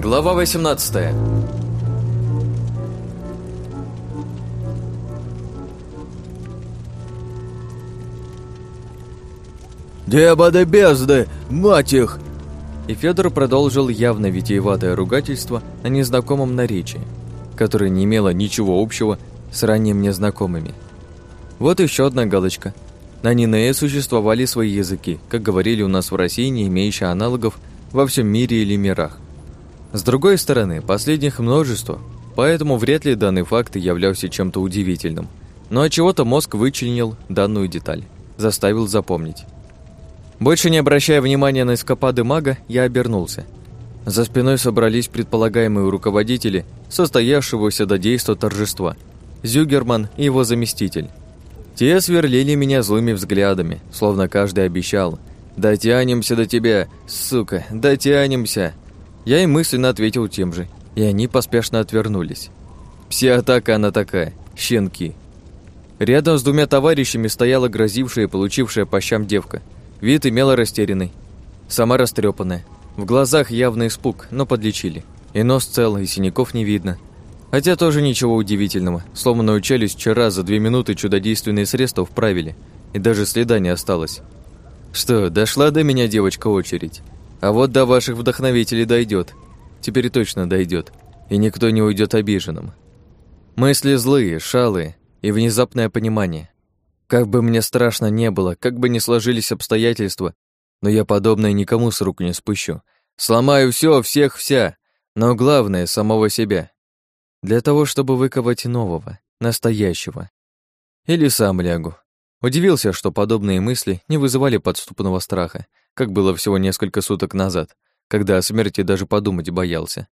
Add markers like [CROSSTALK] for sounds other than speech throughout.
Глава 18 «Демоны бездны! Мать их!» И Федор продолжил явно витиеватое ругательство на незнакомом наречии, которое не имело ничего общего с ранее мне знакомыми. Вот еще одна галочка. На Нинее существовали свои языки, как говорили у нас в России, не имеющие аналогов во всем мире или мирах. С другой стороны, последних множество, поэтому вряд ли данный факт являлся чем-то удивительным. Но от чего-то мозг вычленил данную деталь, заставил запомнить. Больше не обращая внимания на эскапады мага, я обернулся. За спиной собрались предполагаемые руководители состоявшегося до действа торжества. Зюгерман и его заместитель. Те сверлили меня злыми взглядами, словно каждый обещал «Дотянемся до тебя, сука, дотянемся!» Я им мысленно ответил тем же, и они поспешно отвернулись. Пси-атака она такая, щенки. Рядом с двумя товарищами стояла грозившая и получившая по щам девка – Вид имела растерянный, сама растрепанная. В глазах явный испуг, но подлечили. И нос цел, и синяков не видно. Хотя тоже ничего удивительного. Сломанную челюсть вчера за две минуты чудодейственные средства вправили. И даже следа не осталось. Что, дошла до меня девочка очередь. А вот до ваших вдохновителей дойдет. Теперь точно дойдет. И никто не уйдет обиженным. Мысли злые, шалые и внезапное понимание. Как бы мне страшно не было, как бы ни сложились обстоятельства, но я подобное никому с рук не спущу. Сломаю все, всех, вся, но главное — самого себя. Для того, чтобы выковать нового, настоящего. Или сам лягу. Удивился, что подобные мысли не вызывали подступного страха, как было всего несколько суток назад, когда о смерти даже подумать боялся.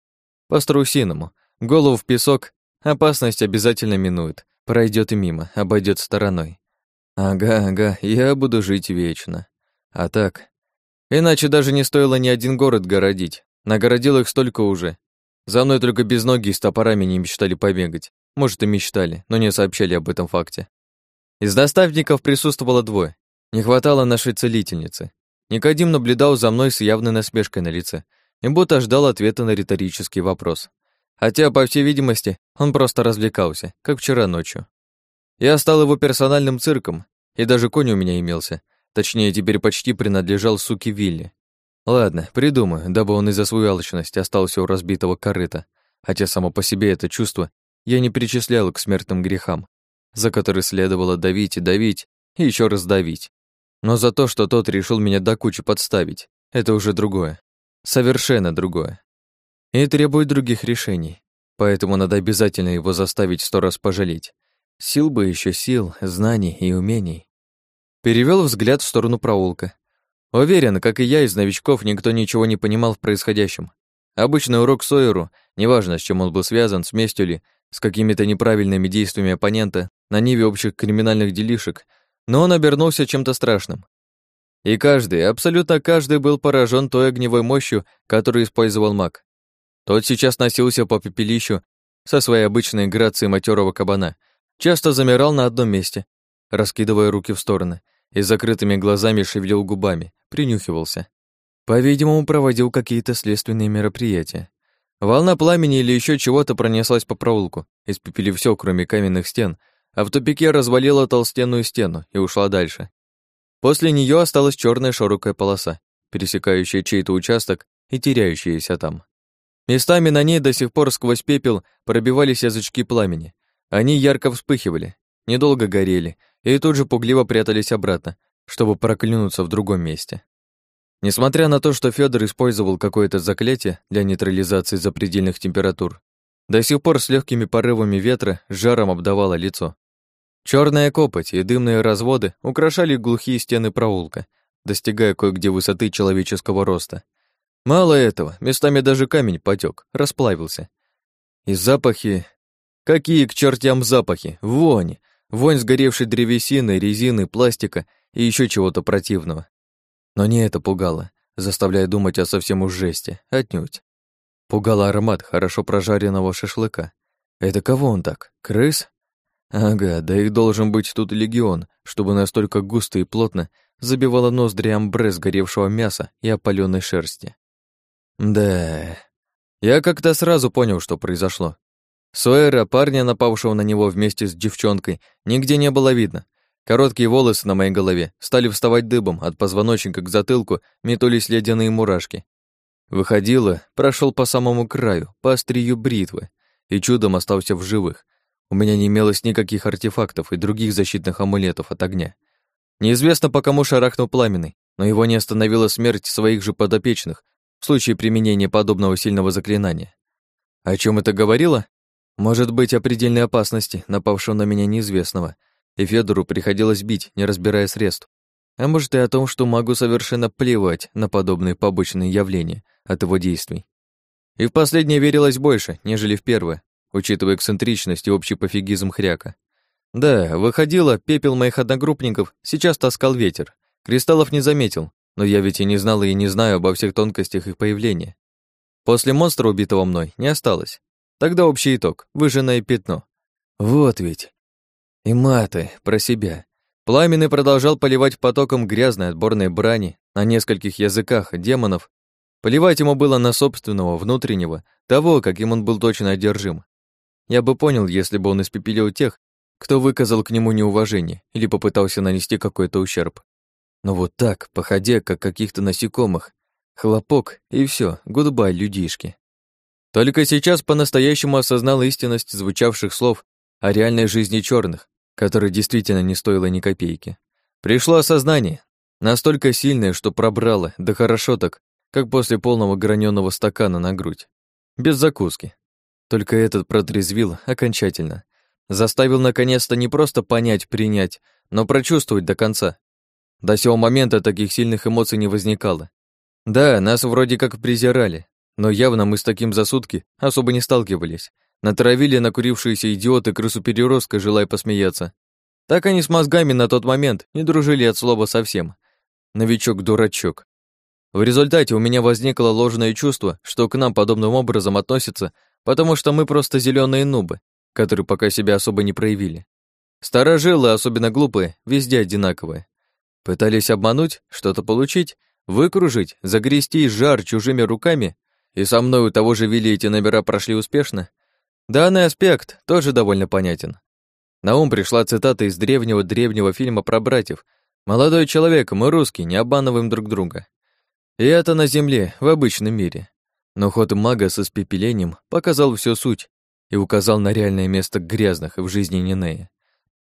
По-страусиному, голову в песок, опасность обязательно минует, пройдет и мимо, обойдет стороной. Ага, ага, я буду жить вечно. А так... Иначе даже не стоило ни один город городить. Нагородил их столько уже. За мной только без ноги с топорами не мечтали побегать. Может, и мечтали, но не сообщали об этом факте. Из доставников присутствовало двое. Не хватало нашей целительницы. Никодим наблюдал за мной с явной насмешкой на лице и будто ждал ответа на риторический вопрос. Хотя, по всей видимости, он просто развлекался, как вчера ночью. Я стал его персональным цирком, и даже конь у меня имелся. Точнее, теперь почти принадлежал суке Вилли. Ладно, придумаю, дабы он из-за свою алчность остался у разбитого корыта. Хотя само по себе это чувство я не перечислял к смертным грехам, за которые следовало давить и давить, и еще раз давить. Но за то, что тот решил меня до кучи подставить, это уже другое. Совершенно другое. И требует других решений. Поэтому надо обязательно его заставить сто раз пожалеть. Сил бы еще сил, знаний и умений. Перевел взгляд в сторону проулка. Уверен, как и я, из новичков никто ничего не понимал в происходящем. Обычный урок Сойеру, неважно, с чем он был связан, с местью ли, с какими-то неправильными действиями оппонента на ниве общих криминальных делишек, но он обернулся чем-то страшным. И каждый, абсолютно каждый был поражен той огневой мощью, которую использовал маг. Тот сейчас носился по пепелищу со своей обычной грацией матерого кабана — Часто замирал на одном месте, раскидывая руки в стороны, и закрытыми глазами шевелил губами, принюхивался. По-видимому, проводил какие-то следственные мероприятия. Волна пламени или еще чего-то пронеслась по проулку, испепелив все, кроме каменных стен, а в тупике развалила толстенную стену и ушла дальше. После нее осталась черная широкая полоса, пересекающая чей-то участок и теряющаяся там. Местами на ней до сих пор сквозь пепел пробивались язычки пламени, они ярко вспыхивали, недолго горели и тут же пугливо прятались обратно, чтобы проклюнуться в другом месте. Несмотря на то, что Федор использовал какое-то заклятие для нейтрализации запредельных температур, до сих пор с легкими порывами ветра жаром обдавало лицо. Черная копоть и дымные разводы украшали глухие стены проулка, достигая кое-где высоты человеческого роста. Мало этого, местами даже камень потек, расплавился. И запахи Какие к чертям запахи, вонь, вонь сгоревшей древесины, резины, пластика и еще чего-то противного. Но не это пугало, заставляя думать о совсем уж жести, отнюдь. Пугало аромат хорошо прожаренного шашлыка. Это кого он так? Крыс? Ага, да их должен быть тут легион, чтобы настолько густо и плотно забивало ноздри амбре сгоревшего мяса и опаленной шерсти. Да, Я как-то сразу понял, что произошло. Суэра, парня, напавшего на него вместе с девчонкой, нигде не было видно. Короткие волосы на моей голове стали вставать дыбом, от позвоночника к затылку метулись ледяные мурашки. Выходило, прошел по самому краю, по острию бритвы, и чудом остался в живых. У меня не имелось никаких артефактов и других защитных амулетов от огня. Неизвестно, по кому шарахнул пламенный, но его не остановила смерть своих же подопечных в случае применения подобного сильного заклинания. О чем это говорило? Может быть, о предельной опасности, напавшего на меня неизвестного, и Федору приходилось бить, не разбирая средств. А может и о том, что могу совершенно плевать на подобные побочные явления от его действий. И в последнее верилось больше, нежели в первое, учитывая эксцентричность и общий пофигизм хряка. Да, выходило, пепел моих одногруппников сейчас таскал ветер. Кристаллов не заметил, но я ведь и не знал и не знаю обо всех тонкостях их появления. После монстра, убитого мной, не осталось. Тогда общий итог — выжженное пятно. Вот ведь. И маты, про себя. Пламенный продолжал поливать потоком грязной отборной брани на нескольких языках демонов. Поливать ему было на собственного, внутреннего, того, каким он был точно одержим. Я бы понял, если бы он испепелил тех, кто выказал к нему неуважение или попытался нанести какой-то ущерб. Но вот так, походя, как каких-то насекомых, хлопок, и все, гудбай, людишки. Только сейчас по-настоящему осознал истинность звучавших слов о реальной жизни черных, которой действительно не стоило ни копейки. Пришло осознание, настолько сильное, что пробрало, да хорошо так, как после полного граненого стакана на грудь. Без закуски. Только этот протрезвил окончательно. Заставил наконец-то не просто понять, принять, но прочувствовать до конца. До сего момента таких сильных эмоций не возникало. Да, нас вроде как презирали, но явно мы с таким за сутки особо не сталкивались. Натравили накурившиеся идиоты крысу-переростка, желая посмеяться. Так они с мозгами на тот момент не дружили от слова совсем. Новичок-дурачок. В результате у меня возникло ложное чувство, что к нам подобным образом относятся, потому что мы просто зеленые нубы, которые пока себя особо не проявили. Старожилы, особенно глупые, везде одинаковые. Пытались обмануть, что-то получить, выкружить, загрести жар чужими руками и со мной у того же Вилли эти номера прошли успешно, данный аспект тоже довольно понятен. На ум пришла цитата из древнего-древнего фильма про братьев. «Молодой человек, мы русские, не обманываем друг друга». И это на Земле, в обычном мире. Но ход мага со спепелением показал всю суть и указал на реальное место грязных в жизни Нинея.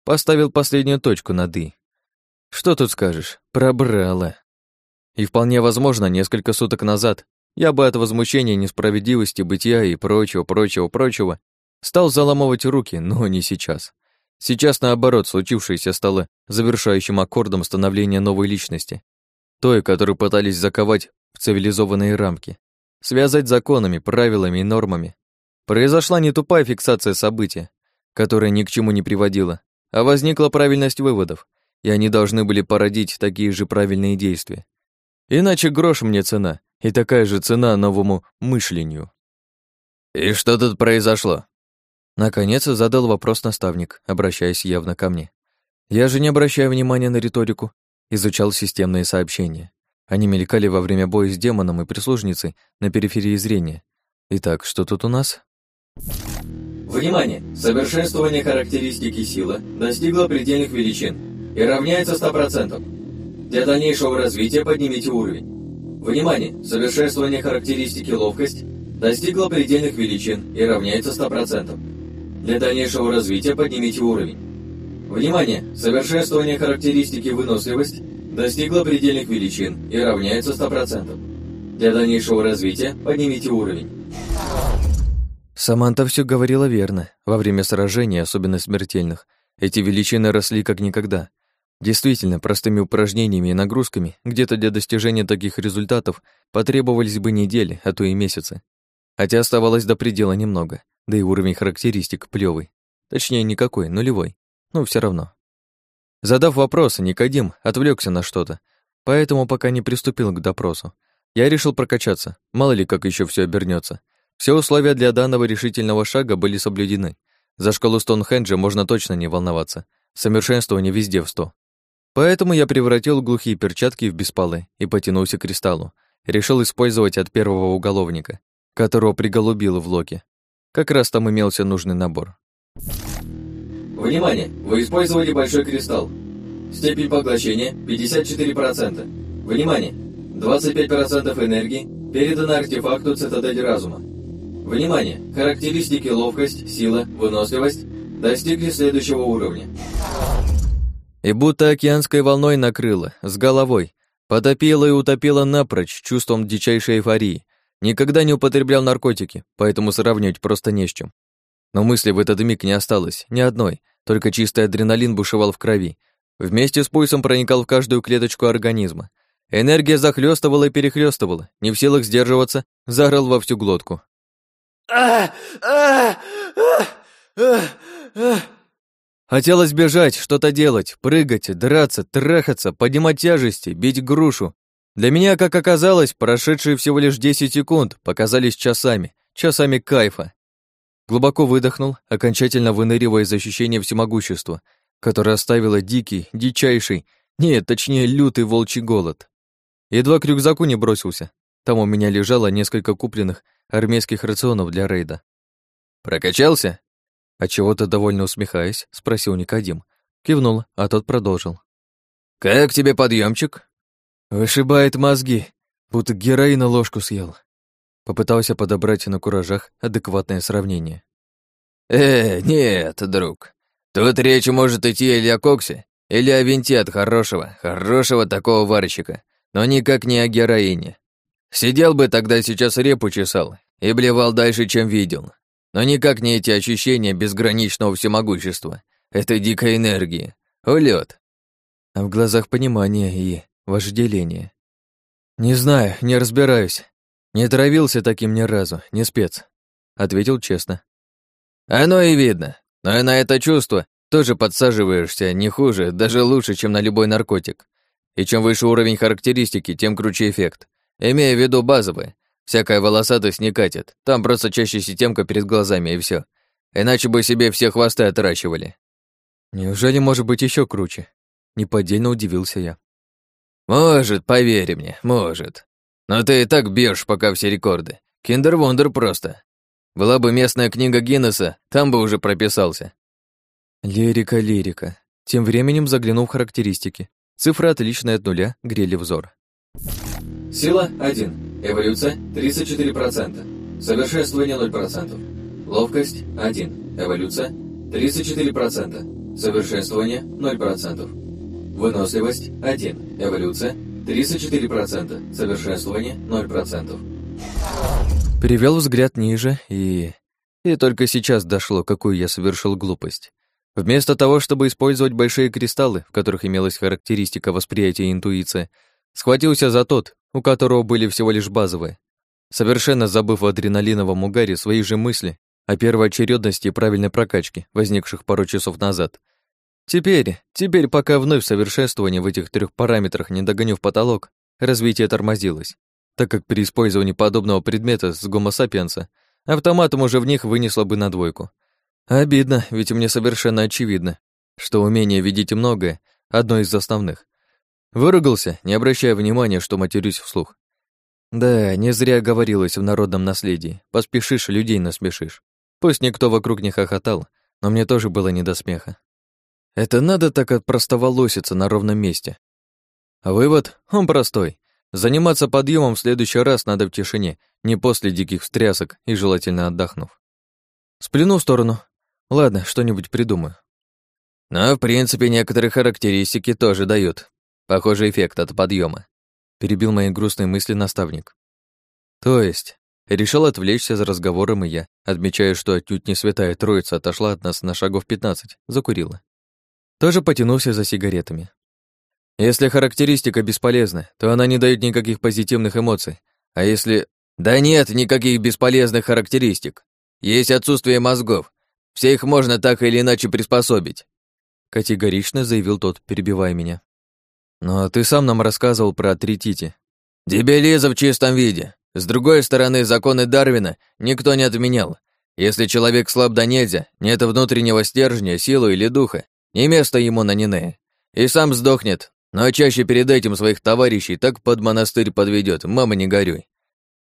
Поставил последнюю точку над «и». Что тут скажешь? Пробрала. И вполне возможно, несколько суток назад я бы от возмущения несправедливости бытия и прочего, прочего, прочего стал заламывать руки, но не сейчас. Сейчас, наоборот, случившееся стало завершающим аккордом становления новой личности, той, которую пытались заковать в цивилизованные рамки, связать законами, правилами и нормами. Произошла не тупая фиксация события, которая ни к чему не приводила, а возникла правильность выводов, и они должны были породить такие же правильные действия. Иначе грош мне цена, и такая же цена новому мышлению. «И что тут произошло?» Наконец задал вопрос наставник, обращаясь явно ко мне. Я же не обращая внимания на риторику, изучал системные сообщения. Они мелькали во время боя с демоном и прислужницей на периферии зрения. Итак, что тут у нас? Внимание! Совершенствование характеристики силы достигло предельных величин и равняется 100%. Для дальнейшего развития поднимите уровень. Внимание! Совершенствование характеристики ловкость достигло предельных величин и равняется 100%. Для дальнейшего развития поднимите уровень. Внимание! Совершенствование характеристики выносливость достигло предельных величин и равняется 100%. Для дальнейшего развития поднимите уровень. Саманта все говорила верно. Во время сражений, особенно смертельных, эти величины росли как никогда — Действительно, простыми упражнениями и нагрузками где-то для достижения таких результатов потребовались бы недели, а то и месяцы. Хотя оставалось до предела немного, да и уровень характеристик плевый. Точнее, никакой, нулевой. Но все равно. Задав вопрос, Никодим отвлекся на что-то, поэтому пока не приступил к допросу. Я решил прокачаться, мало ли как еще все обернется. Все условия для данного решительного шага были соблюдены. За шкалу Стоунхенджа можно точно не волноваться. Совершенствование везде в сто. Поэтому я превратил глухие перчатки в беспалы и потянулся к кристаллу. Решил использовать от первого уголовника. которого приголубило в локе. Как раз там имелся нужный набор. Внимание! Вы использовали большой кристалл. Степень поглощения 54%. Внимание! 25% энергии передано артефакту Цитадель Разума. Внимание! Характеристики ловкость, сила, выносливость достигли следующего уровня. И будто океанской волной накрыло, с головой, потопило и утопило напрочь чувством дичайшей эйфории. Никогда не употреблял наркотики, поэтому сравнивать просто не с чем. Но мысли в этот миг не осталось, ни одной, только чистый адреналин бушевал в крови. Вместе с пульсом проникал в каждую клеточку организма. Энергия захлёстывала и перехлёстывала, не в силах сдерживаться, заорал во всю глотку. Хотелось бежать, что-то делать, прыгать, драться, трахаться, поднимать тяжести, бить грушу. Для меня, как оказалось, прошедшие всего лишь 10 секунд показались часами, часами кайфа. Глубоко выдохнул, окончательно выныривая из ощущения всемогущества, которое оставило дикий, дичайший, нет, точнее, лютый волчий голод. Едва к рюкзаку не бросился. Там у меня лежало несколько купленных армейских рационов для рейда. «Прокачался?» А чего-то довольно усмехаясь, спросил Никодим. Кивнул, а тот продолжил. «Как тебе подъемчик? «Вышибает мозги, будто героина ложку съел». Попытался подобрать на куражах адекватное сравнение. «Э, нет, друг. Тут речь может идти или о коксе, или о винте от хорошего, хорошего такого варщика, но никак не о героине. Сидел бы тогда сейчас репу чесал и блевал дальше, чем видел. Но никак не эти ощущения безграничного всемогущества, этой дикой энергии. Улет. А в глазах понимание и вожделение. Не знаю, не разбираюсь. «Не травился таким ни разу, не спец», — ответил честно. «Оно и видно. Но и на это чувство тоже подсаживаешься не хуже, даже лучше, чем на любой наркотик. И чем выше уровень характеристики, тем круче эффект. Имея в виду базовые. Всякая волосатость не катит. Там просто чаще системка перед глазами, и все. Иначе бы себе все хвосты отращивали». «Неужели может быть еще круче?» Неподдельно удивился я. «Может, поверь мне, может. Но ты и так бьешь пока все рекорды. Киндер-вондер просто. Была бы местная книга Гиннесса, там бы уже прописался. Лирика, лирика. Тем временем заглянул в характеристики. Цифры, отличные от нуля, грели взор. Сила 1. Эволюция 34%. Совершенствование 0%. Ловкость 1. Эволюция 34%. Совершенствование 0%. Выносливость 1. Эволюция 34%. Совершенствование 0%. Перевел взгляд ниже и... И только сейчас дошло, какую я совершил глупость. Вместо того, чтобы использовать большие кристаллы, в которых имелась характеристика восприятия и интуиция, схватился за тот, у которого были всего лишь базовые. Совершенно забыв в адреналиновом угаре свои же мысли о первоочередности и правильной прокачке, возникших пару часов назад, Теперь, теперь, пока вновь совершенствование в этих трех параметрах не догоню в потолок, развитие тормозилось, так как при использовании подобного предмета с гомо-сапиенса автоматом уже в них вынесло бы на двойку. Обидно, ведь мне совершенно очевидно, что умение видеть многое — одно из основных. Выругался, не обращая внимания, что матерюсь вслух. Да, не зря говорилось в народном наследии. Поспешишь, людей насмешишь. Пусть никто вокруг не хохотал, но мне тоже было не до смеха. Это надо так отпростоволоситься на ровном месте. Вывод, он простой. Заниматься подъемом в следующий раз надо в тишине, не после диких встрясок и желательно отдохнув. Сплюну в сторону. Ладно, что-нибудь придумаю. Но, в принципе, некоторые характеристики тоже дают. Похожий эффект от подъема. Перебил мои грустные мысли наставник. То есть, решил отвлечься за разговором и я, отмечая, что отнюдь не святая троица отошла от нас на шагов 15, закурила. Тоже потянулся за сигаретами. Если характеристика бесполезна, то она не дает никаких позитивных эмоций. А если... Да нет никаких бесполезных характеристик. Есть отсутствие мозгов. Все их можно так или иначе приспособить. Категорично заявил тот, перебивая меня. Но ты сам нам рассказывал про тритити. Дебилизм в чистом виде. С другой стороны, законы Дарвина никто не отменял. Если человек слаб да нельзя, нет внутреннего стержня, силы или духа, не место ему на Нинее. И сам сдохнет, но чаще перед этим своих товарищей так под монастырь подведет, мама не горюй.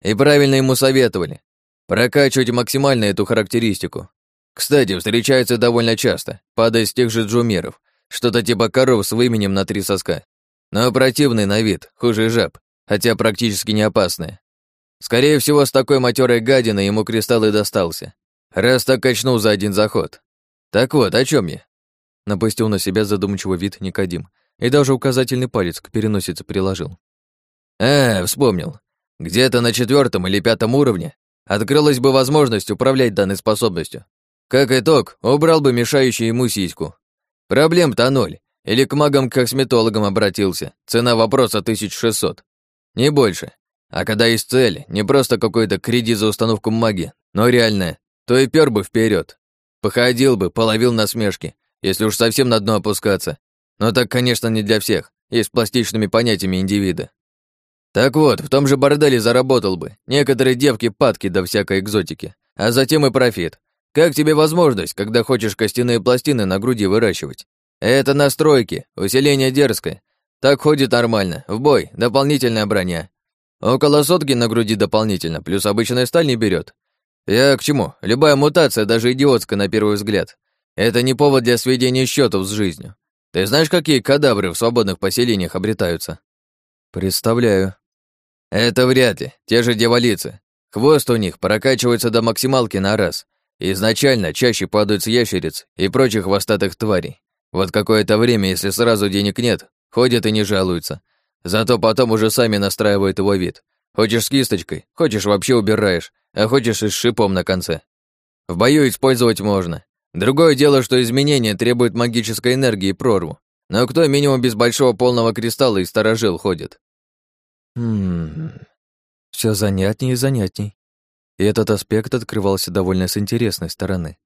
И правильно ему советовали. прокачивать максимально эту характеристику. Кстати, встречается довольно часто, падает с тех же джумеров, что-то типа коров с выменем на три соска. Но противный на вид, хуже жаб, хотя практически не опасные. Скорее всего, с такой матерой гадиной ему кристалл и достался. Раз так качнул за один заход. Так вот, о чем я? Напустил на себя задумчивый вид Никодим и даже указательный палец к переносице приложил. А, вспомнил. Где-то на четвертом или пятом уровне открылась бы возможность управлять данной способностью. Как итог, убрал бы мешающую ему сиську. Проблем-то ноль. Или к магам-косметологам обратился. Цена вопроса 1600. Не больше. А когда есть цель, не просто какой-то кредит за установку магии, но реальная, то и пёр бы вперед. Походил бы, половил насмешки, если уж совсем на дно опускаться. Но так, конечно, не для всех, есть пластичными понятиями индивида. Так вот, в том же борделе заработал бы. Некоторые девки падки до всякой экзотики, а затем и профит. Как тебе возможность, когда хочешь костяные пластины на груди выращивать? Это настройки, усиление дерзкое. Так ходит нормально, в бой, дополнительная броня. Около сотки на груди дополнительно, плюс обычная сталь не берет. Я к чему? Любая мутация, даже идиотская на первый взгляд, это не повод для сведения счетов с жизнью. Ты знаешь, какие кадавры в свободных поселениях обретаются? Представляю. Это вряд ли, те же дьяволицы. Хвост у них прокачивается до максималки на раз. Изначально чаще падают с ящериц и прочих хвостатых тварей. Вот какое-то время, если сразу денег нет, ходят и не жалуются. Зато потом уже сами настраивают его вид. Хочешь с кисточкой, хочешь вообще убираешь, а хочешь и с шипом на конце. В бою использовать можно. Другое дело, что изменения требуют магической энергии и прорву. Но кто минимум без большого полного кристалла и сторожил ходит? Хм. Все занятней и занятней. И этот аспект открывался довольно с интересной стороны.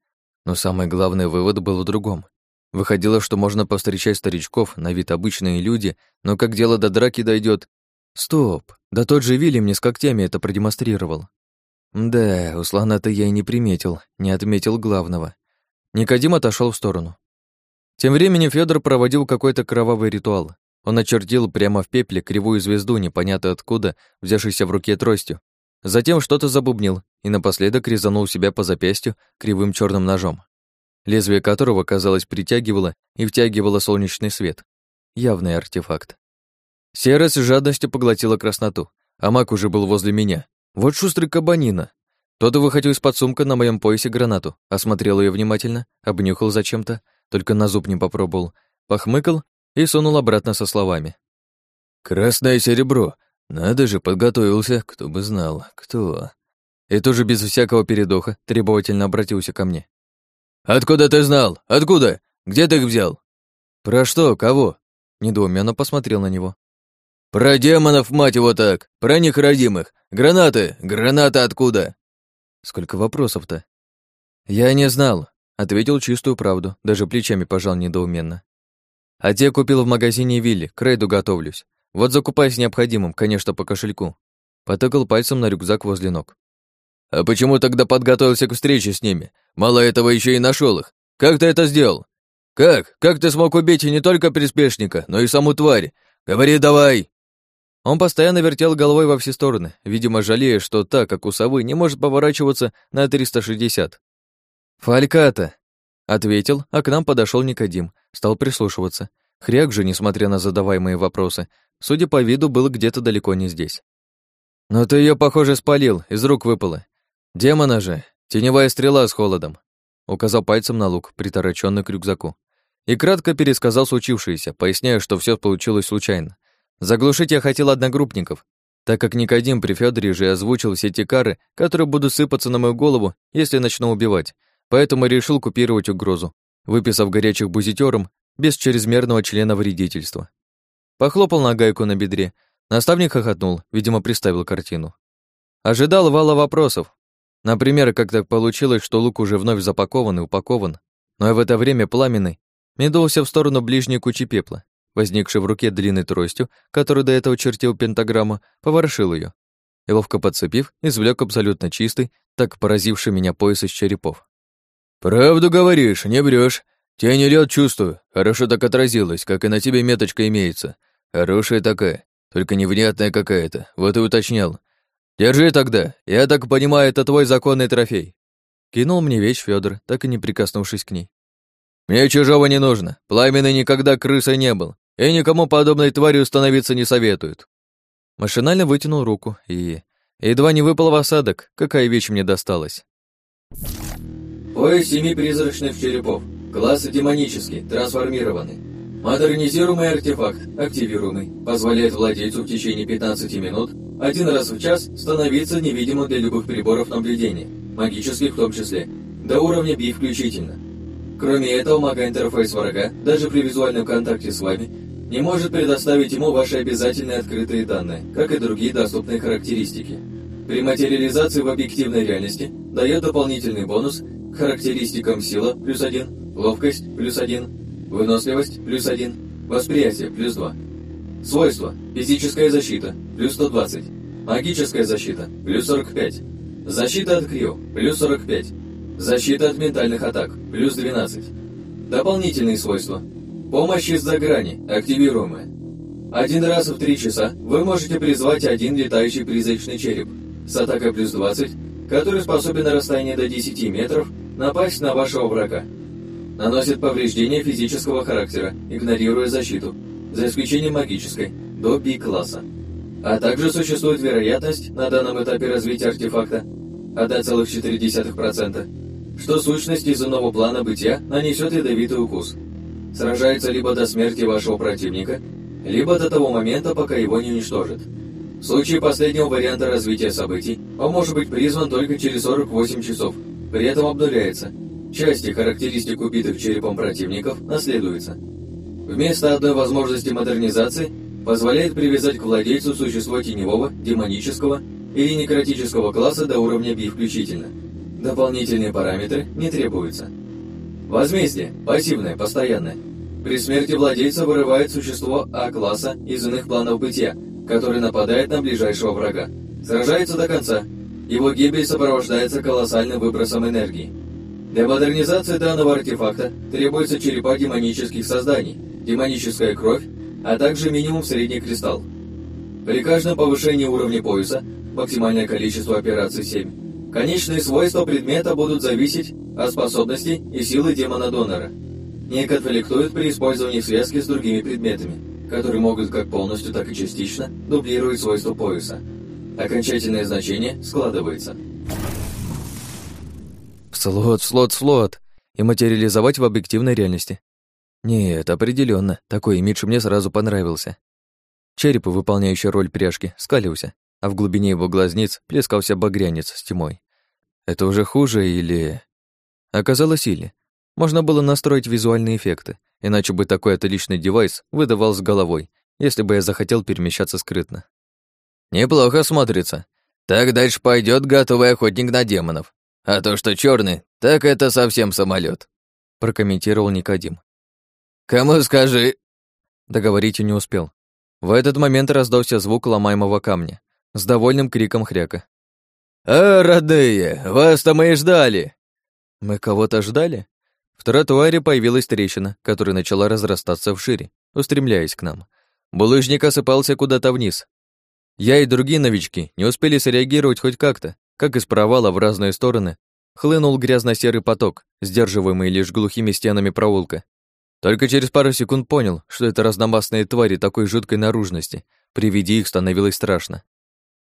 Но самый главный вывод был в другом. Выходило, что можно повстречать старичков, на вид обычные люди, но как дело до драки дойдет. Стоп, да тот же Вилли мне с когтями это продемонстрировал. Да, Услана-то я и не приметил, не отметил главного. Никодим отошел в сторону. Тем временем Федор проводил какой-то кровавый ритуал. Он очертил прямо в пепле кривую звезду, непонятно откуда, взявшейся в руке тростью. Затем что-то забубнил и напоследок резанул себя по запястью кривым черным ножом, лезвие которого, казалось, притягивало и втягивало солнечный свет. Явный артефакт. Серость с жадностью поглотила красноту, а маг уже был возле меня. Вот шустрый кабанина. Тот выхватил из-под сумка на моем поясе гранату, осмотрел ее внимательно, обнюхал зачем-то, только на зуб не попробовал, похмыкал и сунул обратно со словами. «Красное серебро. Надо же, подготовился, кто бы знал, кто». И тоже без всякого передоха требовательно обратился ко мне. «Откуда ты знал? Откуда? Где ты их взял?» «Про что? Кого?» Недоуменно посмотрел на него. «Про демонов, мать его так! Про них родимых! Гранаты! Гранаты откуда?» Сколько вопросов-то? «Я не знал», — ответил чистую правду, даже плечами пожал недоуменно. «А те купил в магазине Вилли, к рейду готовлюсь. Вот закупаюсь необходимым, конечно, по кошельку». Потыкал пальцем на рюкзак возле ног. «А почему тогда подготовился к встрече с ними? Мало этого еще и нашел их. Как ты это сделал? Как? Как ты смог убить не только приспешника, но и саму тварь? Говори давай!» Он постоянно вертел головой во все стороны, видимо, жалея, что так, как у совы, не может поворачиваться на 360. «Фальката!» — ответил, а к нам подошел Никодим, стал прислушиваться. Хряк же, несмотря на задаваемые вопросы, судя по виду, был где-то далеко не здесь. «Но ты ее, похоже, спалил, из рук выпало. Демона же, теневая стрела с холодом», — указал пальцем на лук, притороченный к рюкзаку. И кратко пересказал случившееся, поясняя, что все получилось случайно. Заглушить я хотел одногруппников, так как Никодим при Фёдоре же озвучил все те кары, которые будут сыпаться на мою голову, если начну убивать, поэтому решил купировать угрозу, выписав горячих бузитером без чрезмерного члена вредительства. Похлопал на гайку на бедре, наставник хохотнул, видимо, приставил картину. Ожидал вала вопросов. Например, как так получилось, что лук уже вновь запакован и упакован, но в это время пламенный медулся в сторону ближней кучи пепла возникший в руке длинной тростью, который до этого чертил пентаграмму, поворошил ее и, ловко подцепив, извлек абсолютно чистый, так поразивший меня пояс из черепов. «Правду говоришь, не врешь. Тень лед чувствую. Хорошо так отразилось, как и на тебе меточка имеется. Хорошая такая, только невнятная какая-то, вот и уточнял. Держи тогда. Я так понимаю, это твой законный трофей. Кинул мне вещь Федор, так и не прикоснувшись к ней. Мне чужого не нужно. Пламенный никогда крысой не был. И никому подобной тварью становиться не советуют. Машинально вытянул руку и... Едва не выпал в осадок, какая вещь мне досталась. Пояс семи призрачных черепов. Класс демонический, трансформированный. Модернизируемый артефакт, активируемый, позволяет владельцу в течение 15 минут один раз в час становиться невидимым для любых приборов наблюдения, магических в том числе, до уровня B включительно. Кроме этого, мага-интерфейс врага, даже при визуальном контакте с вами, не может предоставить ему ваши обязательные открытые данные, как и другие доступные характеристики. При материализации в объективной реальности дает дополнительный бонус к характеристикам сила плюс 1, ловкость плюс 1, Выносливость – плюс 1. Восприятие – плюс 2. Свойства. Физическая защита – плюс 120. Магическая защита – плюс 45. Защита от крио – плюс 45. Защита от ментальных атак – плюс 12. Дополнительные свойства. Помощь из-за грани, активируемая. Один раз в 3 часа вы можете призвать один летающий призрачный череп с атакой плюс 20, который способен на расстоянии до 10 метров напасть на вашего врага. Наносит повреждения физического характера, игнорируя защиту, за исключением магической, до B-класса. А также существует вероятность на данном этапе развития артефакта 1,4%, что сущность из иного плана бытия нанесет ядовитый укус. Сражается либо до смерти вашего противника, либо до того момента, пока его не уничтожит. В случае последнего варианта развития событий, он может быть призван только через 48 часов, при этом обнуляется – Части характеристик убитых черепом противников наследуются. Вместо одной возможности модернизации позволяет привязать к владельцу существо теневого, демонического или некротического класса до уровня B включительно. Дополнительные параметры не требуются. Возмездие, пассивное, постоянное. При смерти владельца вырывает существо А-класса из иных планов бытия, который нападает на ближайшего врага. Сражается до конца. Его гибель сопровождается колоссальным выбросом энергии. Для модернизации данного артефакта требуется черепа демонических созданий, демоническая кровь, а также минимум средний кристалл. При каждом повышении уровня пояса, максимальное количество операций 7, конечные свойства предмета будут зависеть от способностей и силы демона-донора. Не конфликтуют при использовании связки с другими предметами, которые могут как полностью, так и частично дублировать свойства пояса. Окончательное значение складывается – Слот, слот, слот. И материализовать в объективной реальности. Нет, определенно, такой имидж мне сразу понравился. Череп, выполняющий роль пряжки, скалился, а в глубине его глазниц плескался багрянец с тьмой. Это уже хуже или... Оказалось, или. Можно было настроить визуальные эффекты, иначе бы такой отличный девайс выдавал с головой, если бы я захотел перемещаться скрытно. Неплохо смотрится. Так дальше пойдет готовый охотник на демонов. А то, что черный, так это совсем самолет, прокомментировал Никодим. Кому скажи? Договорить и не успел. В этот момент раздался звук ломаемого камня с довольным криком хряка. «А, родные, вас-то мы и ждали!» «Мы кого-то ждали?» В тротуаре появилась трещина, которая начала разрастаться вшире, устремляясь к нам. Булыжник осыпался куда-то вниз. Я и другие новички не успели среагировать хоть как-то, как из провала в разные стороны хлынул грязно-серый поток, сдерживаемый лишь глухими стенами проулка. Только через пару секунд понял, что это разномастные твари такой жуткой наружности. При виде их становилось страшно.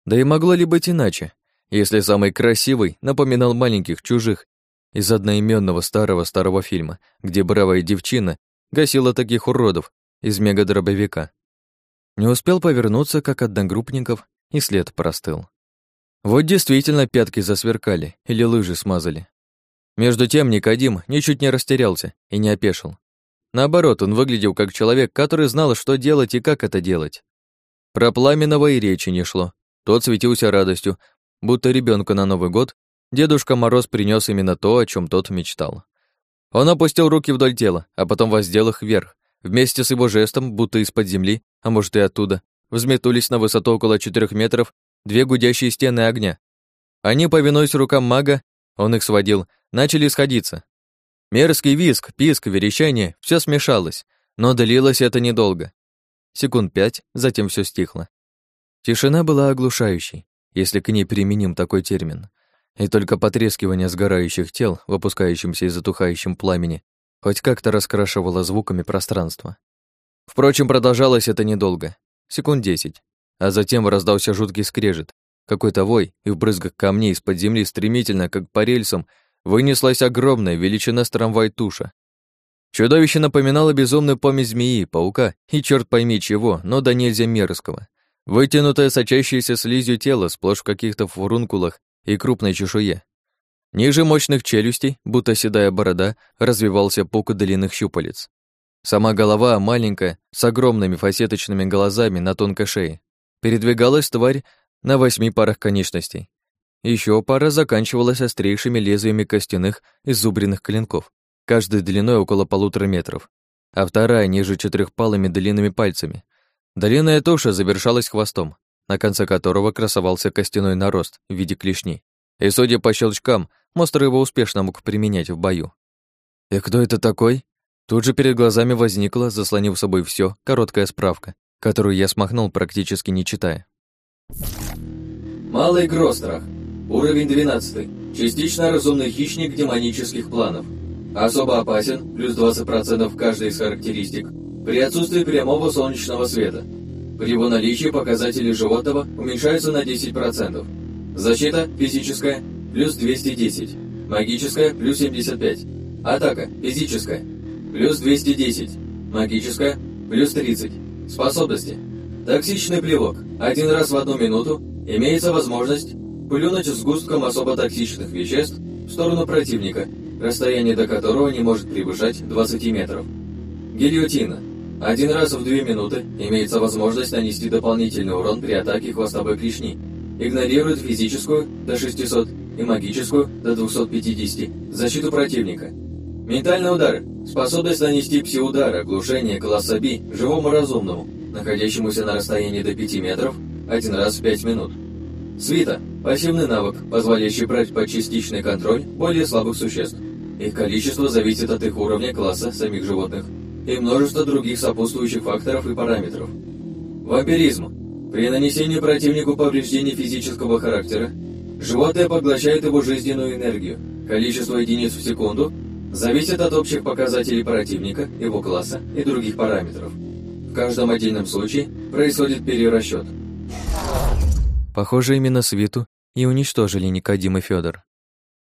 Да и могло ли быть иначе, если самый красивый напоминал маленьких чужих из одноименного старого-старого фильма, где бравая девчина гасила таких уродов из мегадробовика. Не успел повернуться, как одногруппников, и след простыл. Вот действительно пятки засверкали или лыжи смазали. Между тем Никодим ничуть не растерялся и не опешил. Наоборот, он выглядел как человек, который знал, что делать и как это делать. Про Пламенного и речи не шло. Тот светился радостью, будто ребенку на Новый год Дедушка Мороз принес именно то, о чем тот мечтал. Он опустил руки вдоль тела, а потом воздел их вверх. Вместе с его жестом, будто из-под земли, а может и оттуда, взметнулись на высоту около четырех метров две гудящие стены огня. Они, повинуясь рукам мага, он их сводил, начали сходиться. Мерзкий виск, писк, верещание — все смешалось, но длилось это недолго. Секунд пять, затем все стихло. Тишина была оглушающей. Если к ней применим такой термин. И только потрескивание сгорающих тел, выпускающимся из затухающем пламени, хоть как-то раскрашивало звуками пространство. Впрочем, продолжалось это недолго, секунд десять, а затем раздался жуткий скрежет, какой-то вой, и в брызгах камней из-под земли стремительно, как по рельсам, вынеслась огромная величина трамвай туша. Чудовище напоминало безумную помесь змеи, паука и черт пойми чего, но да нельзя мерзкого. Вытянутое, сочащееся слизью тело, сплошь в каких-то фурункулах и крупной чешуе. Ниже мощных челюстей, будто седая борода, развивался пук длинных щупалец. Сама голова, маленькая, с огромными фасеточными глазами на тонкой шее. Передвигалась тварь на восьми парах конечностей. Еще пара заканчивалась острейшими лезвиями костяных изубренных клинков, каждой длиной около полутора метров, а вторая ниже четырехпалыми длинными пальцами. Длинная туша завершалась хвостом, на конце которого красовался костяной нарост в виде клешней. И, судя по щелчкам, монстр его успешно мог применять в бою. «И кто это такой?» Тут же перед глазами возникла, заслонив собой все, короткая справка, которую я смахнул, практически не читая. Малый Грострах. Уровень 12. Частично разумный хищник демонических планов. Особо опасен, плюс 20% каждой из характеристик, при отсутствии прямого солнечного света. При его наличии показатели животного уменьшаются на 10%. Защита физическая плюс 210, магическая плюс 75. Атака физическая плюс 210, магическая плюс 30. Способности. Токсичный плевок. Один раз в одну минуту имеется возможность плюнуть сгустком особо токсичных веществ в сторону противника, расстояние до которого не может превышать 20 метров. Гильотина. Один раз в две минуты имеется возможность нанести дополнительный урон при атаке хвостовой клешни. Игнорирует физическую до 600 и магическую до 250 защиту противника. Ментальный удар. Способность нанести пси-удар, оглушение класса B живому разумному, находящемуся на расстоянии до 5 метров, один раз в 5 минут. Свита. Пассивный навык, позволяющий брать под частичный контроль более слабых существ. Их количество зависит от их уровня класса самих животных и множество других сопутствующих факторов и параметров. Вампиризм. При нанесении противнику повреждений физического характера, животное поглощает его жизненную энергию. Количество единиц в секунду зависит от общих показателей противника, его класса и других параметров. В каждом отдельном случае происходит перерасчет. Похоже, именно Свиту и уничтожили Никодим и Федор.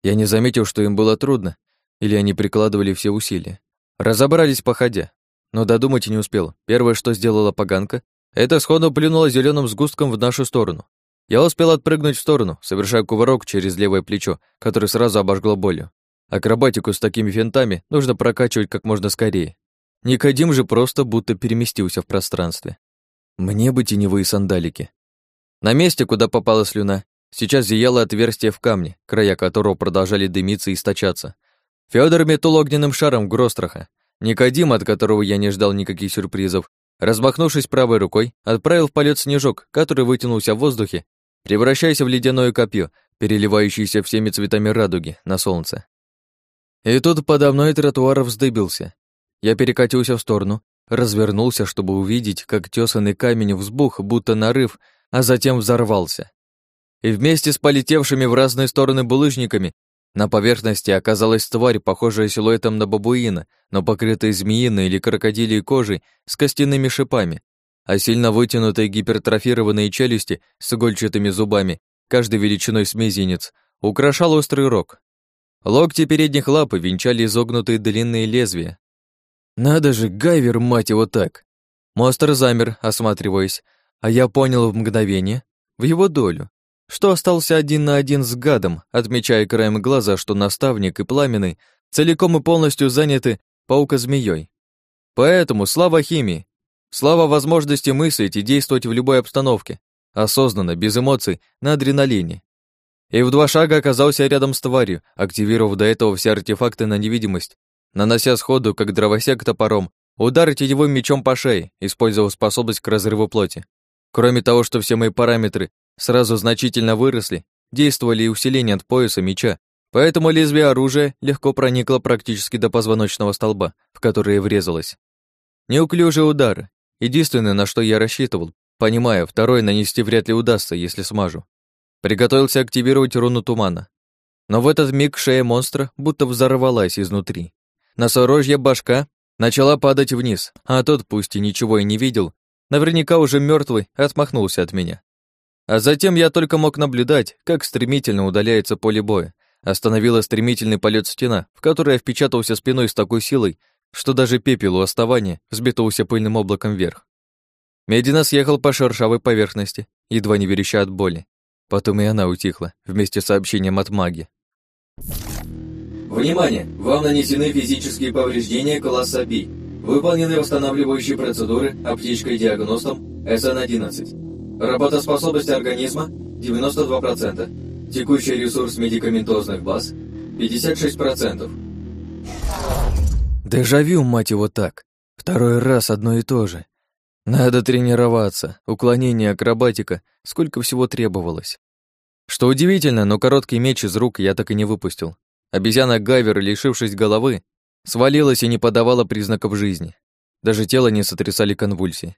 Я не заметил, что им было трудно, или они прикладывали все усилия. Разобрались походя, но додумать и не успел. Первое, что сделала поганка, это сходу плюнула зеленым сгустком в нашу сторону. Я успел отпрыгнуть в сторону, совершая кувырок через левое плечо, который сразу обожгло болью. Акробатику с такими финтами нужно прокачивать как можно скорее. Никодим же просто будто переместился в пространстве. Мне бы теневые сандалики. На месте, куда попала слюна, сейчас зияло отверстие в камне, края которого продолжали дымиться и источаться. Федор метнул огненным шаром в Гростраха. Никодим, от которого я не ждал никаких сюрпризов, размахнувшись правой рукой, отправил в полет снежок, который вытянулся в воздухе, превращаясь в ледяное копье, переливающееся всеми цветами радуги на солнце. И тут подо мной тротуар вздыбился. Я перекатился в сторону, развернулся, чтобы увидеть, как тесанный камень взбух, будто нарыв, а затем взорвался. И вместе с полетевшими в разные стороны булыжниками на поверхности оказалась тварь, похожая силуэтом на бабуина, но покрытая змеиной или крокодилей кожей с костяными шипами, а сильно вытянутые гипертрофированные челюсти с игольчатыми зубами, каждой величиной с мизинец, украшал острый рог. Локти передних лап венчали изогнутые длинные лезвия. Надо же, гайвер, мать его, так! Монстр замер, осматриваясь, а я понял в мгновение, в его долю, что остался один на один с гадом, отмечая краем глаза, что наставник и пламенный целиком и полностью заняты паука-змеей. Поэтому слава химии, слава возможности мыслить и действовать в любой обстановке, осознанно, без эмоций, на адреналине. И в два шага оказался рядом с тварью, активировав до этого все артефакты на невидимость, нанося сходу, как дровосек топором, удар теневым мечом по шее, использовав способность к разрыву плоти. Кроме того, что все мои параметры сразу значительно выросли, действовали и усиления от пояса меча, поэтому лезвие оружия легко проникло практически до позвоночного столба, в который я врезалась. Неуклюжие удары. Единственное, на что я рассчитывал, понимая, второй нанести вряд ли удастся, если смажу. Приготовился активировать руну тумана. Но в этот миг шея монстра будто взорвалась изнутри. Носорожья башка начала падать вниз, а тот, пусть и ничего и не видел, наверняка уже мертвый, отмахнулся от меня. А затем я только мог наблюдать, как стремительно удаляется поле боя. Остановила стремительный полет стена, в которой я впечатался спиной с такой силой, что даже пепел у оставания взметнулся пыльным облаком вверх. Медина съехал по шершавой поверхности, едва не вереща от боли. Потом и она утихла, вместе с сообщением от маги. Внимание! Вам нанесены физические повреждения класса B. Выполнены восстанавливающие процедуры аптечкой-диагностом СН-11. Работоспособность организма 92%. Текущий ресурс медикаментозных баз 56%. Дежавю, мать его, так. Второй раз одно и то же. Надо тренироваться. Уклонение, акробатика. Сколько всего требовалось. Что удивительно, но короткий меч из рук я так и не выпустил. Обезьяна Гайвер, лишившись головы, свалилась и не подавала признаков жизни. Даже тело не сотрясали конвульсии.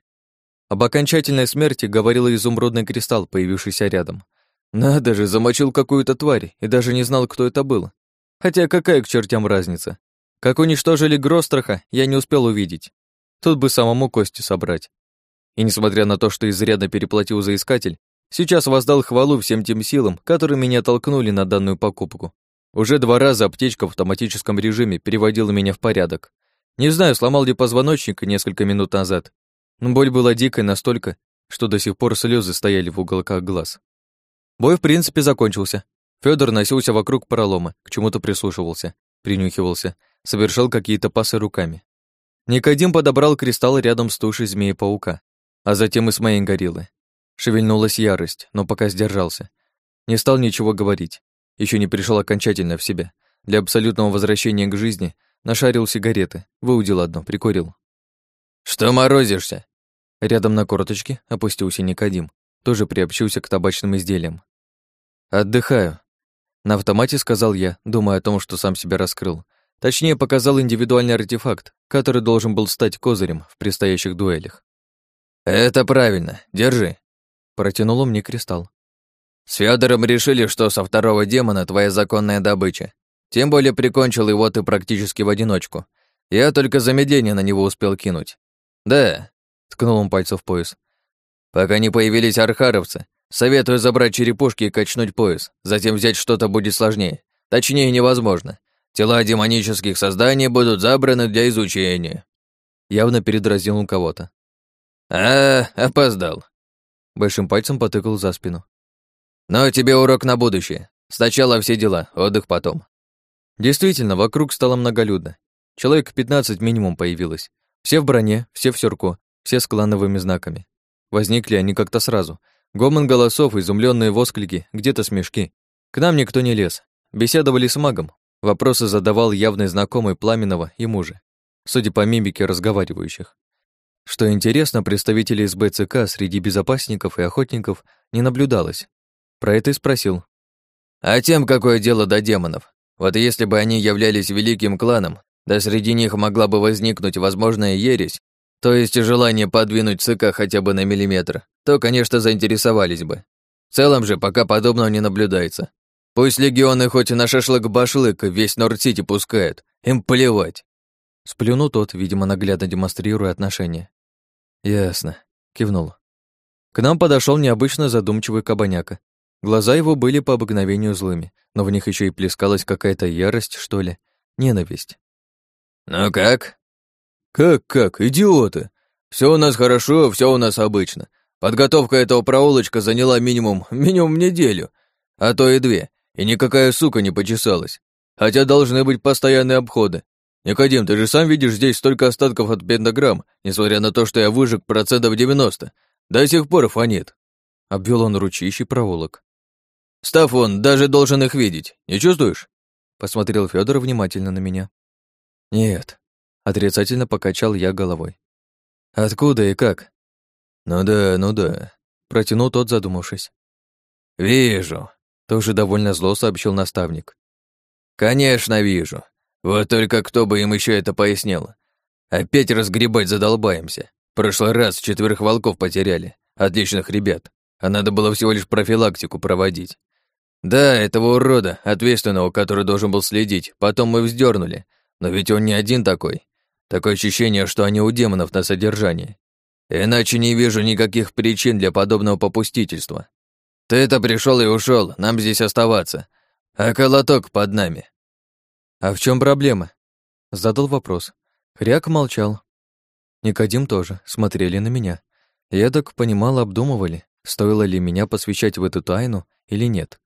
Об окончательной смерти говорил изумрудный кристалл, появившийся рядом. Надо же, замочил какую-то тварь и даже не знал, кто это был. Хотя какая к чертям разница? Как уничтожили Гростраха, я не успел увидеть. Тут бы самому кости собрать. И несмотря на то, что изрядно переплатил за искатель, сейчас воздал хвалу всем тем силам, которые меня толкнули на данную покупку. Уже два раза аптечка в автоматическом режиме переводила меня в порядок. Не знаю, сломал ли позвоночник несколько минут назад, боль была дикой настолько, что до сих пор слезы стояли в уголках глаз. Бой, в принципе, закончился. Федор носился вокруг пролома, к чему-то прислушивался, принюхивался, совершал какие-то пасы руками. Никодим подобрал кристалл рядом с тушей змеи-паука, а затем и с моей гориллы. Шевельнулась ярость, но пока сдержался. Не стал ничего говорить. Еще не пришел окончательно в себя. Для абсолютного возвращения к жизни нашарил сигареты, выудил одну, прикурил. «Что морозишься?» Рядом на корточке опустился Никодим, тоже приобщился к табачным изделиям. «Отдыхаю», — на автомате сказал я, думая о том, что сам себя раскрыл. Точнее, показал индивидуальный артефакт, который должен был стать козырем в предстоящих дуэлях. «Это правильно, держи», — протянул мне кристалл. «С Фёдором решили, что со второго демона твоя законная добыча. Тем более прикончил его ты практически в одиночку. Я только замедление на него успел кинуть. Да, ткнул он пальцем в пояс. Пока не появились архаровцы, советую забрать черепушки и качнуть пояс. Затем взять что-то будет сложнее. Точнее, невозможно. Тела демонических созданий будут забраны для изучения. Явно передразнил он кого-то. А, опоздал. Большим пальцем потыкал за спину. Но тебе урок на будущее. Сначала все дела, отдых потом. Действительно, вокруг стало многолюдно. Человек 15 минимум появилось. Все в броне, все в сюрко, все с клановыми знаками. Возникли они как-то сразу. Гомон голосов, изумленные восклики, где-то смешки. К нам никто не лез. Беседовали с магом. Вопросы задавал явный знакомый Пламенного и мужа, судя по мимике разговаривающих. Что интересно, представителей из БЦК среди безопасников и охотников не наблюдалось. Про это и спросил. «А тем какое дело до демонов? Вот если бы они являлись великим кланом, да среди них могла бы возникнуть возможная ересь, то есть желание подвинуть ЦК хотя бы на миллиметр, то, конечно, заинтересовались бы. В целом же пока подобного не наблюдается. Пусть легионы хоть и на шашлык-башлык весь Норд-Сити пускают, им плевать. Сплюнул тот, видимо, наглядно демонстрируя отношения. Ясно, кивнул. К нам подошел необычно задумчивый кабаняка. Глаза его были по обыкновению злыми, но в них еще и плескалась какая-то ярость, что ли, ненависть. «Ну как?» «Как-как, идиоты! Все у нас хорошо, все у нас обычно. Подготовка этого проулочка заняла минимум, [LAUGHS] минимум неделю, а то и две, и никакая сука не почесалась. Хотя должны быть постоянные обходы. Никодим, ты же сам видишь здесь столько остатков от пентаграмм, несмотря на то, что я выжег процентов 90. До сих пор фонит». Обвел он ручищий проволок. «Став он даже должен их видеть, не чувствуешь?» Посмотрел Федор внимательно на меня. «Нет», — отрицательно покачал я головой. «Откуда и как?» «Ну да, ну да», — протянул тот, задумавшись. «Вижу», — тоже довольно зло сообщил наставник. «Конечно вижу. Вот только кто бы им еще это пояснил. Опять разгребать задолбаемся. Прошлый раз четверых волков потеряли, отличных ребят. а надо было всего лишь профилактику проводить. Да, этого урода, ответственного, который должен был следить, потом мы вздернули, но ведь он не один такой. Такое ощущение, что они у демонов на содержании. Иначе не вижу никаких причин для подобного попустительства. Ты-то пришел и ушел, нам здесь оставаться. А колоток под нами. А в чем проблема? Задал вопрос. Хряк молчал. Никодим тоже смотрели на меня. Я так понимал, обдумывали, стоило ли меня посвящать в эту тайну или нет.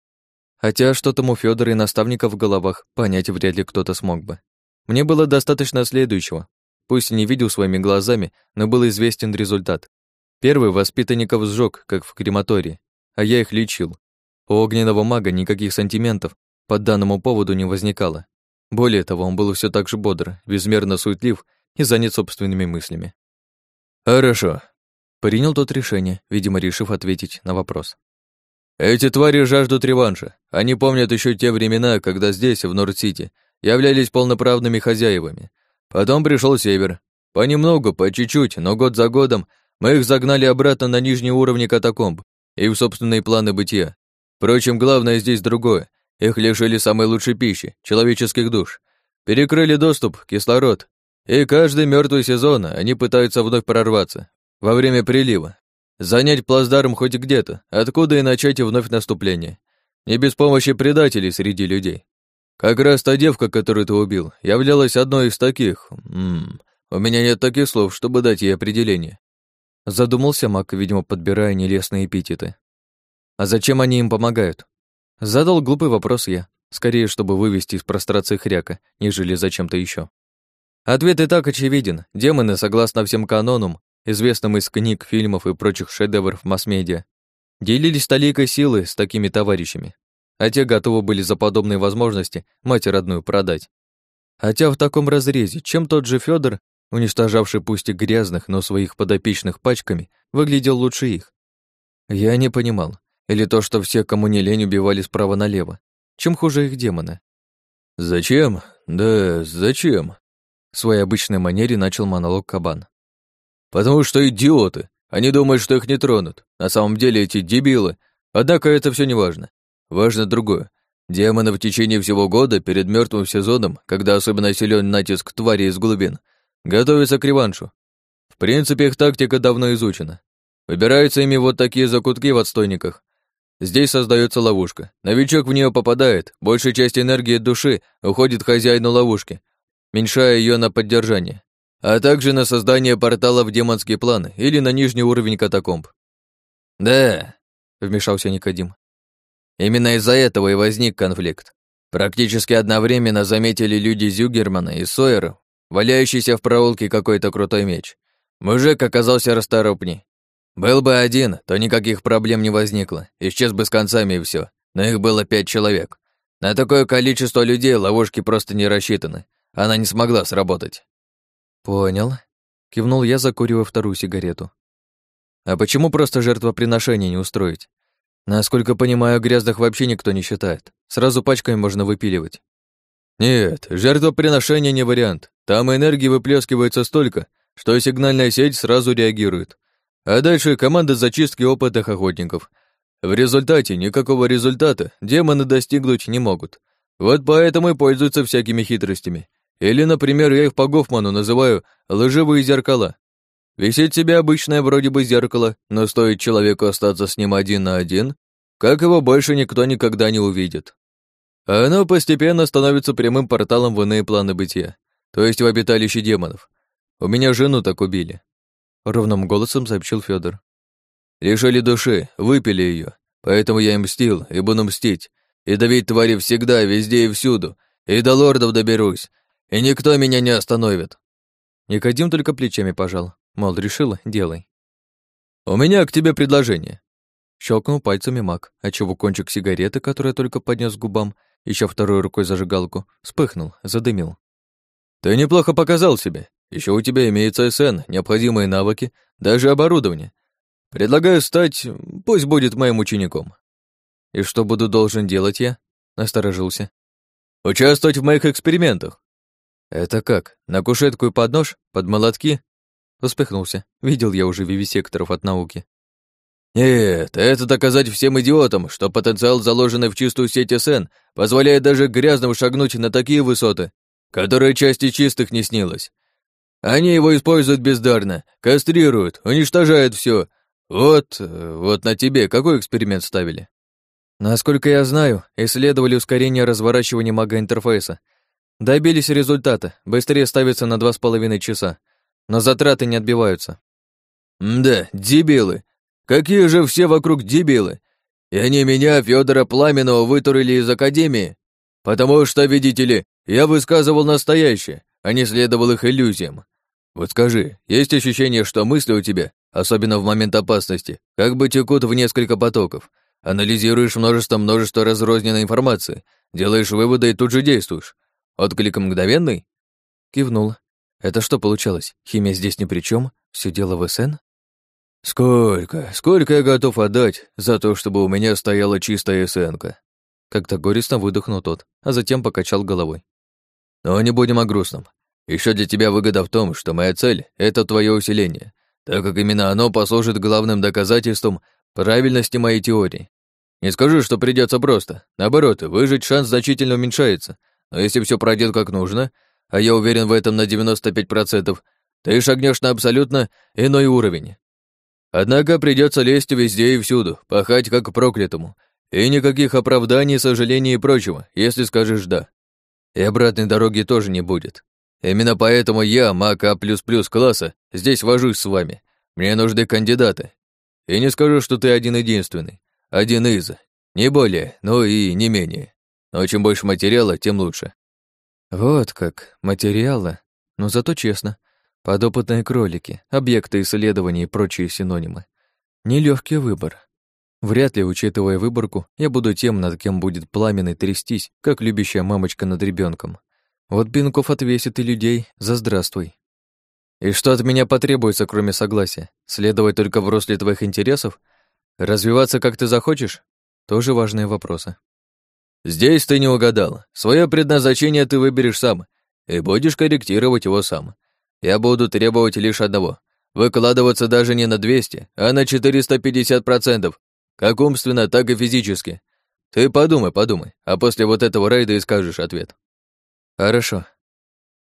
Хотя что там у Фёдора и наставника в головах, понять вряд ли кто-то смог бы. Мне было достаточно следующего. Пусть не видел своими глазами, но был известен результат. Первый воспитанников сжег, как в крематории, а я их лечил. У огненного мага никаких сантиментов по данному поводу не возникало. Более того, он был все так же бодр, безмерно суетлив и занят собственными мыслями. «Хорошо», — принял тот решение, видимо, решив ответить на вопрос. Эти твари жаждут реванша. Они помнят еще те времена, когда здесь, в Норд-Сити, являлись полноправными хозяевами. Потом пришел Север. Понемногу, по чуть-чуть, но год за годом мы их загнали обратно на нижние уровни катакомб и в собственные планы бытия. Впрочем, главное здесь другое. Их лишили самой лучшей пищи, человеческих душ. Перекрыли доступ, кислород. И каждый мертвый сезон они пытаются вновь прорваться. Во время прилива, Занять плацдарм хоть где-то, откуда и начать вновь наступление. Не без помощи предателей среди людей. Как раз та девка, которую ты убил, являлась одной из таких. М -м, у меня нет таких слов, чтобы дать ей определение. Задумался Мак, видимо, подбирая нелестные эпитеты. А зачем они им помогают? Задал глупый вопрос я, скорее, чтобы вывести из прострации хряка, нежели зачем-то еще. Ответ и так очевиден. Демоны, согласно всем канонам, известным из книг, фильмов и прочих шедевров масс-медиа, делились толикой силы с такими товарищами, а те готовы были за подобные возможности мать родную продать. Хотя в таком разрезе, чем тот же Федор, уничтожавший пусть и грязных, но своих подопечных пачками, выглядел лучше их. Я не понимал, или то, что все, кому не лень, убивали справа налево. Чем хуже их демона? «Зачем? Да зачем?» В своей обычной манере начал монолог Кабан. Потому что идиоты. Они думают, что их не тронут. На самом деле эти дебилы. Однако это все не важно. Важно другое. Демоны в течение всего года, перед мертвым сезоном, когда особенно силен натиск твари из глубин, готовятся к реваншу. В принципе, их тактика давно изучена. Выбираются ими вот такие закутки в отстойниках. Здесь создается ловушка. Новичок в нее попадает, большая часть энергии души уходит хозяину ловушки, меньшая ее на поддержание а также на создание портала в демонский план или на нижний уровень катакомб. Да, вмешался Никодим. Именно из-за этого и возник конфликт. Практически одновременно заметили люди Зюгермана и Сойера, валяющийся в проулке какой-то крутой меч. Мужик оказался расторопней. Был бы один, то никаких проблем не возникло, исчез бы с концами и все. Но их было пять человек. На такое количество людей ловушки просто не рассчитаны. Она не смогла сработать. «Понял», — кивнул я, закуривая вторую сигарету. «А почему просто жертвоприношение не устроить? Насколько понимаю, грязных вообще никто не считает. Сразу пачками можно выпиливать». «Нет, жертвоприношение не вариант. Там энергии выплескивается столько, что сигнальная сеть сразу реагирует. А дальше команда зачистки опытных охотников. В результате никакого результата демоны достигнуть не могут. Вот поэтому и пользуются всякими хитростями. Или, например, я их по Гофману называю лживые зеркала. Висит себе обычное вроде бы зеркало, но стоит человеку остаться с ним один на один, как его больше никто никогда не увидит. А оно постепенно становится прямым порталом в иные планы бытия, то есть в обиталище демонов. У меня жену так убили. Ровным голосом сообщил Федор. Лишили души, выпили ее, поэтому я им мстил и буду мстить, и давить твари всегда, везде и всюду, и до лордов доберусь, и никто меня не остановит. Никодим только плечами пожал. Мол, решила, делай. У меня к тебе предложение. Щелкнул пальцами маг, отчего кончик сигареты, который только поднес к губам, еще второй рукой зажигалку, вспыхнул, задымил. Ты неплохо показал себя. Еще у тебя имеется СН, необходимые навыки, даже оборудование. Предлагаю стать, пусть будет моим учеником. И что буду должен делать я? Насторожился. Участвовать в моих экспериментах. «Это как? На кушетку и под нож? Под молотки?» Успехнулся. Видел я уже вивисекторов от науки. Нет, это доказать всем идиотам, что потенциал, заложенный в чистую сеть СН, позволяет даже грязным шагнуть на такие высоты, которые части чистых не снилось. Они его используют бездарно, кастрируют, уничтожают все. Вот, вот на тебе какой эксперимент ставили? Насколько я знаю, исследовали ускорение разворачивания мага-интерфейса. Добились результата, быстрее ставится на два с половиной часа, но затраты не отбиваются. Да, дебилы. Какие же все вокруг дебилы. И они меня, Федора Пламенного, вытурили из академии, потому что, видите ли, я высказывал настоящее, а не следовал их иллюзиям. Вот скажи, есть ощущение, что мысли у тебя, особенно в момент опасности, как бы текут в несколько потоков, Анализируешь множество-множество разрозненной информации, делаешь выводы и тут же действуешь. Отклик мгновенный?» Кивнул. «Это что получалось? Химия здесь ни при чем? Все дело в СН?» «Сколько, сколько я готов отдать за то, чтобы у меня стояла чистая СНка?» Как-то горестно выдохнул тот, а затем покачал головой. «Но не будем о грустном. Еще для тебя выгода в том, что моя цель — это твое усиление, так как именно оно послужит главным доказательством правильности моей теории. Не скажу, что придется просто. Наоборот, выжить шанс значительно уменьшается. Но если все пройдет как нужно, а я уверен в этом на 95%, ты шагнешь на абсолютно иной уровень. Однако придется лезть везде и всюду, пахать как проклятому. И никаких оправданий, сожалений и прочего, если скажешь «да». И обратной дороги тоже не будет. Именно поэтому я, маг А++ класса, здесь вожусь с вами. Мне нужны кандидаты. И не скажу, что ты один-единственный. Один из. Не более, но и не менее. Но чем больше материала, тем лучше. Вот как, материала. Но зато честно. Подопытные кролики, объекты исследований и прочие синонимы. Нелегкий выбор. Вряд ли, учитывая выборку, я буду тем, над кем будет пламенный трястись, как любящая мамочка над ребенком. Вот Бинков отвесит и людей за здравствуй. И что от меня потребуется, кроме согласия? Следовать только в русле твоих интересов — Развиваться как ты захочешь? Тоже важные вопросы. Здесь ты не угадал. Свое предназначение ты выберешь сам и будешь корректировать его сам. Я буду требовать лишь одного — выкладываться даже не на 200, а на 450%, как умственно, так и физически. Ты подумай, подумай, а после вот этого рейда и скажешь ответ. Хорошо.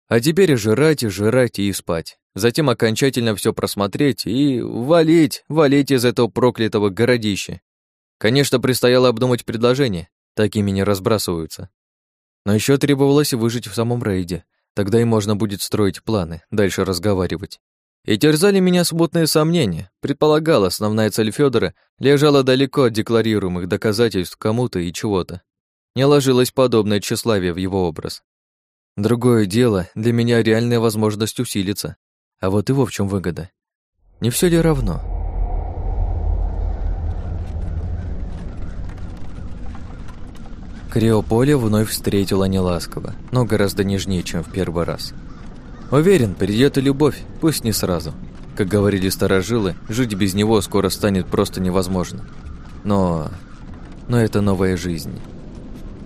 А теперь жрать, жрать и спать затем окончательно все просмотреть и валить, валить из этого проклятого городища. Конечно, предстояло обдумать предложение, такими не разбрасываются. Но еще требовалось выжить в самом рейде, тогда и можно будет строить планы, дальше разговаривать. И терзали меня смутные сомнения. Предполагал, основная цель Федора лежала далеко от декларируемых доказательств кому-то и чего-то. Не ложилось подобное тщеславие в его образ. Другое дело, для меня реальная возможность усилиться, а вот его в чем выгода? Не все ли равно? Криополе вновь встретила неласково, но гораздо нежнее, чем в первый раз. Уверен, придет и любовь, пусть не сразу. Как говорили старожилы, жить без него скоро станет просто невозможно. Но... но это новая жизнь.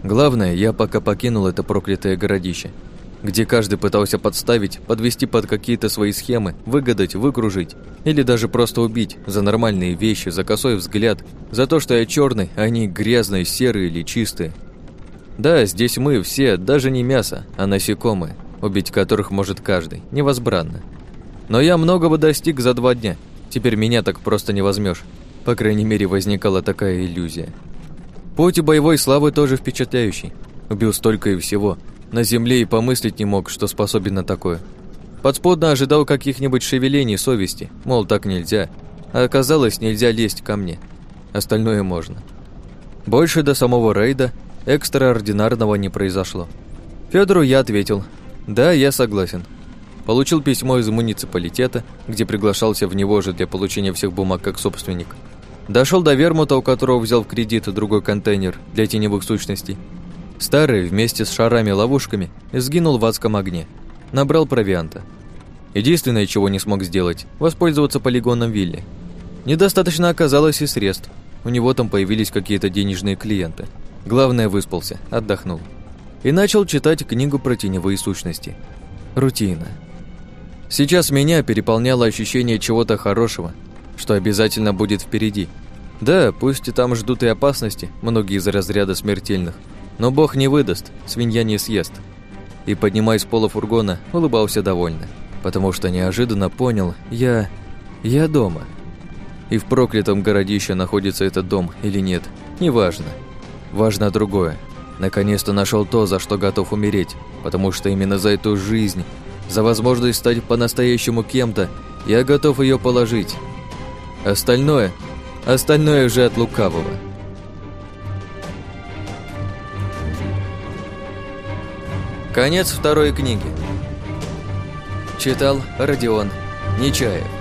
Главное, я пока покинул это проклятое городище – где каждый пытался подставить, подвести под какие-то свои схемы, выгадать, выкружить или даже просто убить за нормальные вещи, за косой взгляд, за то, что я черный, а они грязные, серые или чистые. Да, здесь мы все, даже не мясо, а насекомые, убить которых может каждый, невозбранно. Но я многого достиг за два дня, теперь меня так просто не возьмешь. По крайней мере, возникала такая иллюзия. Путь боевой славы тоже впечатляющий. Убил столько и всего, на земле и помыслить не мог, что способен на такое. Подсподно ожидал каких-нибудь шевелений совести, мол, так нельзя. А оказалось, нельзя лезть ко мне. Остальное можно. Больше до самого рейда экстраординарного не произошло. Федору я ответил, да, я согласен. Получил письмо из муниципалитета, где приглашался в него же для получения всех бумаг как собственник. Дошел до Вермута, у которого взял в кредит другой контейнер для теневых сущностей, Старый вместе с шарами-ловушками сгинул в адском огне. Набрал провианта. Единственное, чего не смог сделать, воспользоваться полигоном Вилли. Недостаточно оказалось и средств. У него там появились какие-то денежные клиенты. Главное, выспался, отдохнул. И начал читать книгу про теневые сущности. Рутина. Сейчас меня переполняло ощущение чего-то хорошего, что обязательно будет впереди – Да, пусть и там ждут и опасности, многие из разряда смертельных, но бог не выдаст, свинья не съест. И, поднимаясь с пола фургона, улыбался довольно, потому что неожиданно понял, я... я дома. И в проклятом городище находится этот дом или нет, неважно. Важно другое. Наконец-то нашел то, за что готов умереть, потому что именно за эту жизнь, за возможность стать по-настоящему кем-то, я готов ее положить. Остальное, остальное уже от лукавого. Конец второй книги. Читал Родион Нечаев.